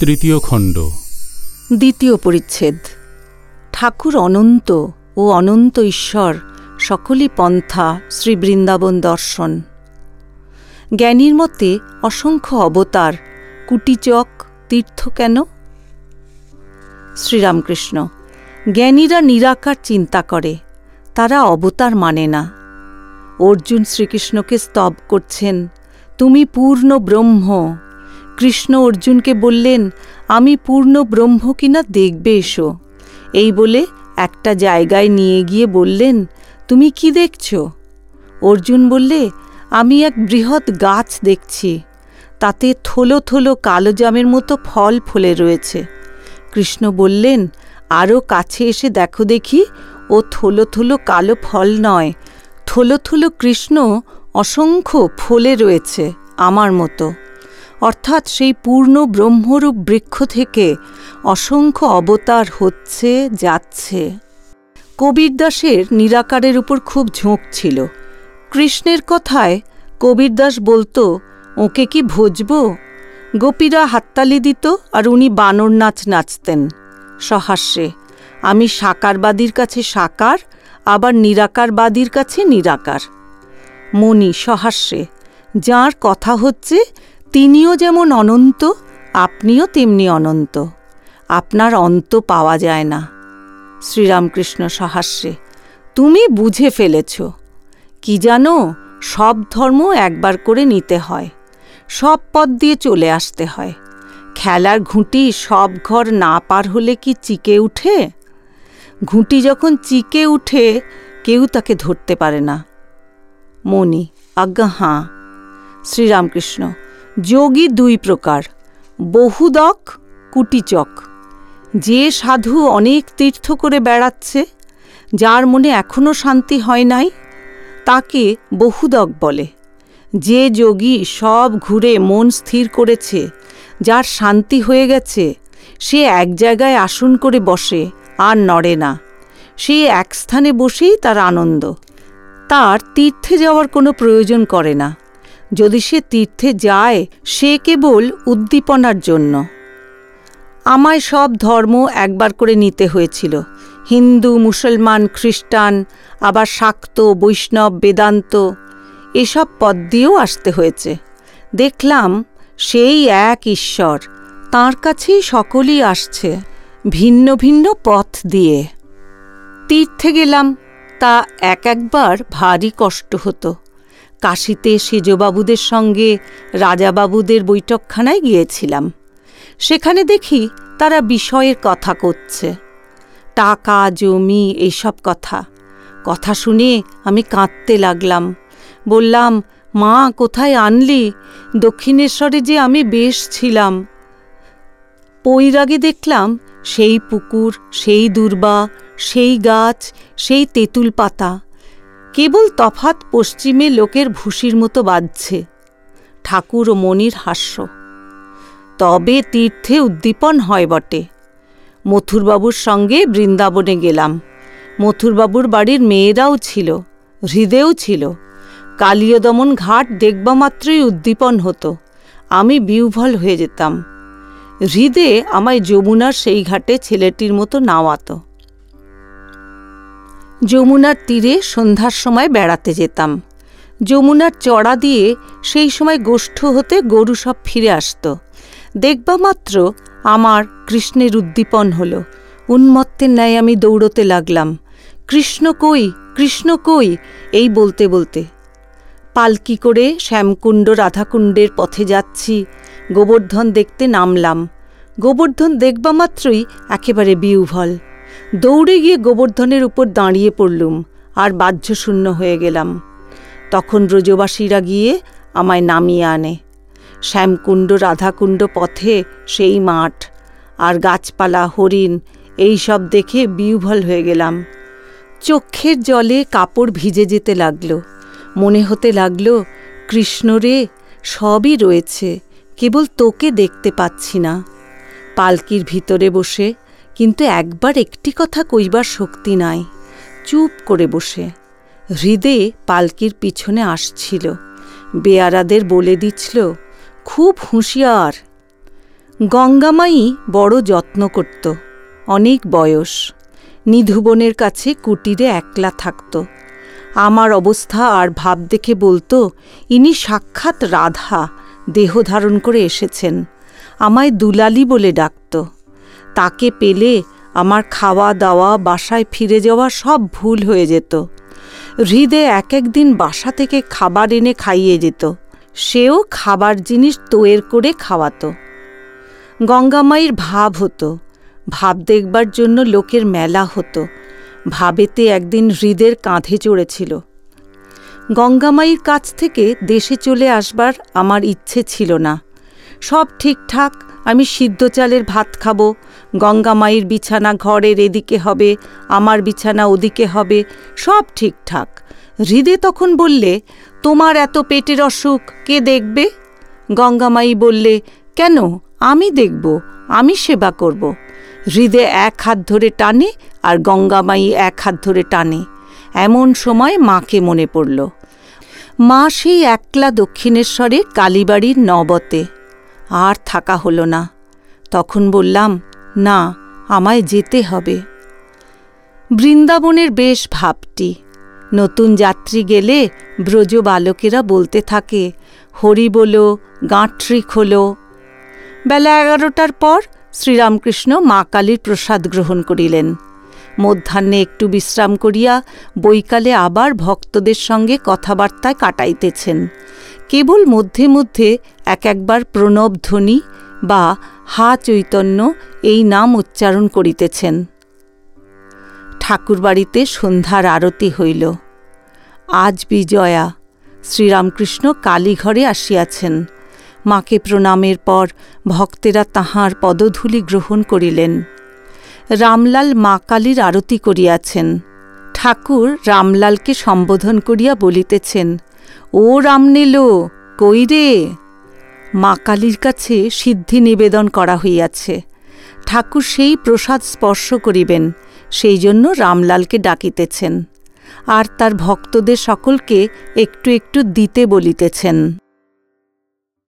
তৃতীয় খণ্ড। দ্বিতীয় পরিচ্ছেদ। ঠাকুর অনন্ত ও অনন্ত ঈশ্বর সকলই পন্থা, শ্রী বৃন্দাবন দর্শন। জ্ঞানীর মতে অসংখ্য অবতার, কুটিচক, তীর্থ কেন? শ্রীরামকৃষ্ণ, জ্ঞানীরা নিরাকার চিন্তা করে, তারা অবতার মানে না। অর্জুন শ্রীকৃষ্ণকে স্তব করছেন, তুমি পূর্ণ ব্রহ্ম কৃষ্ণ অর্জুনকে বললেন, আমি পূর্ণ ব্রহ্ম কিনা দেখবে এসো। এই বলে একটা জায়গায় নিয়ে গিয়ে বললেন, তুমি কি দেখছ? অর্জুন বললে, আমি এক বৃহৎ গাছ দেখছি। তাতে থলো থলো কালো জামের মতো ফল ফলে রয়েছে। কৃষ্ণ বললেন আরও কাছে এসে দেখো দেখি, ও থলো থলো কালো ফল নয়। থলো থলো কৃষ্ণ অসংখ্য ফলে রয়েছে আমার মতো। অর্থাৎ সেই পূর্ণ ব্রহ্মরূপ বৃক্ষ থেকে অসংখ্য অবতার হচ্ছে, যাচ্ছে। কবির দাসের নিরাকারের উপর খুব ঝোঁক ছিল। কৃষ্ণের কথায় কবির দাস বলতো, ওকে কি ভজব? গোপীরা হাততালি দিত আর উনি বানর নাচ নাচতেন। সহাস্যে, আমি সাকারবাদীর কাছে সাকার, আবার নিরাকারবাদীর কাছে নিরাকার। মণি সহাস্যে, যার কথা হচ্ছে তিনিও যেমন অনন্ত, আপনিও তেমনি অনন্ত। আপনার অন্ত পাওয়া যায় না। শ্রীরামকৃষ্ণ সহাস্যে তুমি বুঝে ফেলেছ। কি জানো, সব ধর্ম একবার করে নিতে হয়। সব পথ দিয়ে চলে আসতে হয়। খেলার ঘুঁটি সব ঘর না পার হলে কি চিকে উঠে? ঘুঁটি যখন চিকে উঠে, কেউ তাকে ধরতে পারে না। মণি, আজ্ঞা, হাঁ। শ্রীরামকৃষ্ণ যোগী দুই প্রকার, বহুদক, কুটিচক। যে সাধু অনেক তীর্থ করে বেড়াচ্ছে, যার মনে এখনও শান্তি হয় নাই, তাকে বহুদক বলে। যে যোগী সব ঘুরে মন স্থির করেছে, যার শান্তি হয়ে গেছে, সে এক জায়গায় আসন করে বসে আর নড়ে না। সে এক স্থানে বসেই তার আনন্দ। তার তীর্থে যাওয়ার কোনো প্রয়োজন করে না। যদি সে তীর্থে যায়, সে কেবল উদ্দীপনার জন্য। আমায় সব ধর্ম একবার করে নিতে হয়েছিল। হিন্দু, মুসলমান, খ্রিস্টান, আবার শাক্ত, বৈষ্ণব, বেদান্ত, এসব পদ দিয়েও আসতে হয়েছে। দেখলাম সেই এক ঈশ্বর তার কাছেই সকলেই আসছে ভিন্ন ভিন্ন পথ দিয়ে। তীর্থে গেলাম, তা এক একবার ভারী কষ্ট হতো। কাশিতে সেজবাবুদের সঙ্গে রাজাবাবুদের বৈঠকখানায় গিয়েছিলাম। সেখানে দেখি তারা বিষয়ের কথা করছে। টাকা, জমি, এইসব কথা। কথা শুনে আমি কাঁদতে লাগলাম। বললাম, মা, কোথায় আনলি? দক্ষিণেশ্বরে যে আমি বেশ ছিলাম। পৈরাগে দেখলাম সেই পুকুর, সেই দুর্বা, সেই গাছ, সেই তেঁতুল পাতা কেবল তফাত পশ্চিমে লোকের ভুসির মতো বাজছে। ঠাকুর ও মনির হাস্য। তবে তীর্থে উদ্দীপন হয় বটে। মথুরবাবুর সঙ্গে বৃন্দাবনে গেলাম। মথুরবাবুর বাড়ির মেয়েরাও ছিল, হৃদেও ছিল। কালীয়দমন ঘাট দেখবা মাত্রই উদ্দীপন হতো। আমি বিউভল হয়ে যেতাম। হৃদে আমায় যমুনার সেই ঘাটে ছেলেটির মতো নাওয়াত। যমুনার তীরে সন্ধ্যার সময় বেড়াতে যেতাম। যমুনার চড়া দিয়ে সেই সময় গোষ্ঠ হতে গরু সব ফিরে আসত। দেখবা মাত্র আমার কৃষ্ণের উদ্দীপন হল। উন্মত্তের ন্যায় আমি দৌড়তে লাগলাম। কৃষ্ণ কই কৃষ্ণ কই? এই বলতে বলতে। পালকি করে শ্যামকুণ্ড রাধাকুণ্ডের পথে যাচ্ছি, গোবর্ধন দেখতে নামলাম। গোবর্ধন দেখবা মাত্রই একেবারে বিউভল। দৌড়ে গিয়ে গোবর্ধনের উপর দাঁড়িয়ে পড়লুম, আর বাহ্যশূন্য হয়ে গেলাম। তখন ব্রজবাসীরা গিয়ে আমায় নামিয়ে আনে। শ্যামকুণ্ড, রাধাকুণ্ড, পথে সেই মাঠ, আর গাছপালা, হরিণ, এই সব দেখে বিউভল হয়ে গেলাম। চক্ষের জলে কাপড় ভিজে যেতে লাগল। মনে হতে লাগল, কৃষ্ণ রে, সবই রয়েছে, কেবল তোকে দেখতে পাচ্ছি না। পালকির ভিতরে বসে কিন্তু একবার একটি কথা কইবার শক্তি নাই। চুপ করে বসে। হৃদে পালকির পিছনে আসছিল। বেয়ারাদের বলে দিচ্ছিল খুব হুঁশিয়ার। গঙ্গামাই বড় যত্ন করত, অনেক বয়স। নিধুবনের কাছে কুটিরে একলা থাকত। আমার অবস্থা আর ভাব দেখে বলতো, ইনি সাক্ষাৎ রাধা, দেহ ধারণ করে এসেছেন। আমায় দুলালি বলে ডাকত। তাকে পেলে আমার খাওয়া দাওয়া বাসায় ফিরে যাওয়া সব ভুল হয়ে যেত। হৃদে এক একদিন বাসা থেকে খাবার এনে খাইয়ে যেত। সেও খাবার জিনিস তৈর করে খাওয়াতো। গঙ্গামাইয়ের ভাব হতো। ভাব দেখবার জন্য লোকের মেলা হতো। ভাবেতে একদিন হৃদের কাঁধে চড়েছিল। গঙ্গামাইয়ের কাছ থেকে দেশে চলে আসবার আমার ইচ্ছে ছিল না। সব ঠিকঠাক আমি সিদ্ধ চালের ভাত খাব। গঙ্গামাইয়ের বিছানা ঘরের এদিকে হবে, আমার বিছানা ওদিকে হবে, সব ঠিকঠাক। হৃদে তখন বললে, তোমার এত পেটের অসুখ, কে দেখবে? গঙ্গামাই বললে, কেন? আমি দেখব, আমি সেবা করব। হৃদে এক হাত ধরে টানে আর গঙ্গামাই এক হাত ধরে টানে। এমন সময় মাকে মনে পড়ল। মা সেই একলা দক্ষিণেশ্বরে কালীবাড়ির নবতে। আর থাকা হলো না। তখন বললাম, না, আমায় যেতে হবে। বৃন্দাবনের বেশ ভাবটি। নতুন যাত্রী গেলে ব্রজ বালকেরা বলতে থাকে, হরি বলো, গাঁট্রি খোলো। বেলা এগারোটার পর শ্রীরামকৃষ্ণ মা কালীর প্রসাদ গ্রহণ করিলেন। মধ্যাহ্নে একটু বিশ্রাম করিয়া বৈকালে আবার ভক্তদের সঙ্গে কথাবার্তায় কাটাইতেছেন। কেবল মধ্যে মধ্যে এক একবার প্রণব ধ্বনি বা হা চৈতন্য এই নাম উচ্চারণ করিতেছেন। ঠাকুরবাড়িতে সন্ধ্যার আরতি হইল। আজ বিজয়া, শ্রীরামকৃষ্ণ কালীঘরে আসিয়াছেন। মাকে প্রণামের পর ভক্তেরা তাহার পদধূলি গ্রহণ করিলেন। রামলাল মা কালীর আরতি করিয়াছেন। ঠাকুর রামলালকে সম্বোধন করিয়া বলিতেছেন ও রামনীল, কই রে? মা কালীর কাছে সিদ্ধি নিবেদন করা হইয়াছে। ঠাকুর সেই প্রসাদ স্পর্শ করিবেন, সেই জন্য রামলালকে ডাকিতেছেন। আর তার ভক্তদের সকলকে একটু একটু দিতে বলিতেছেন।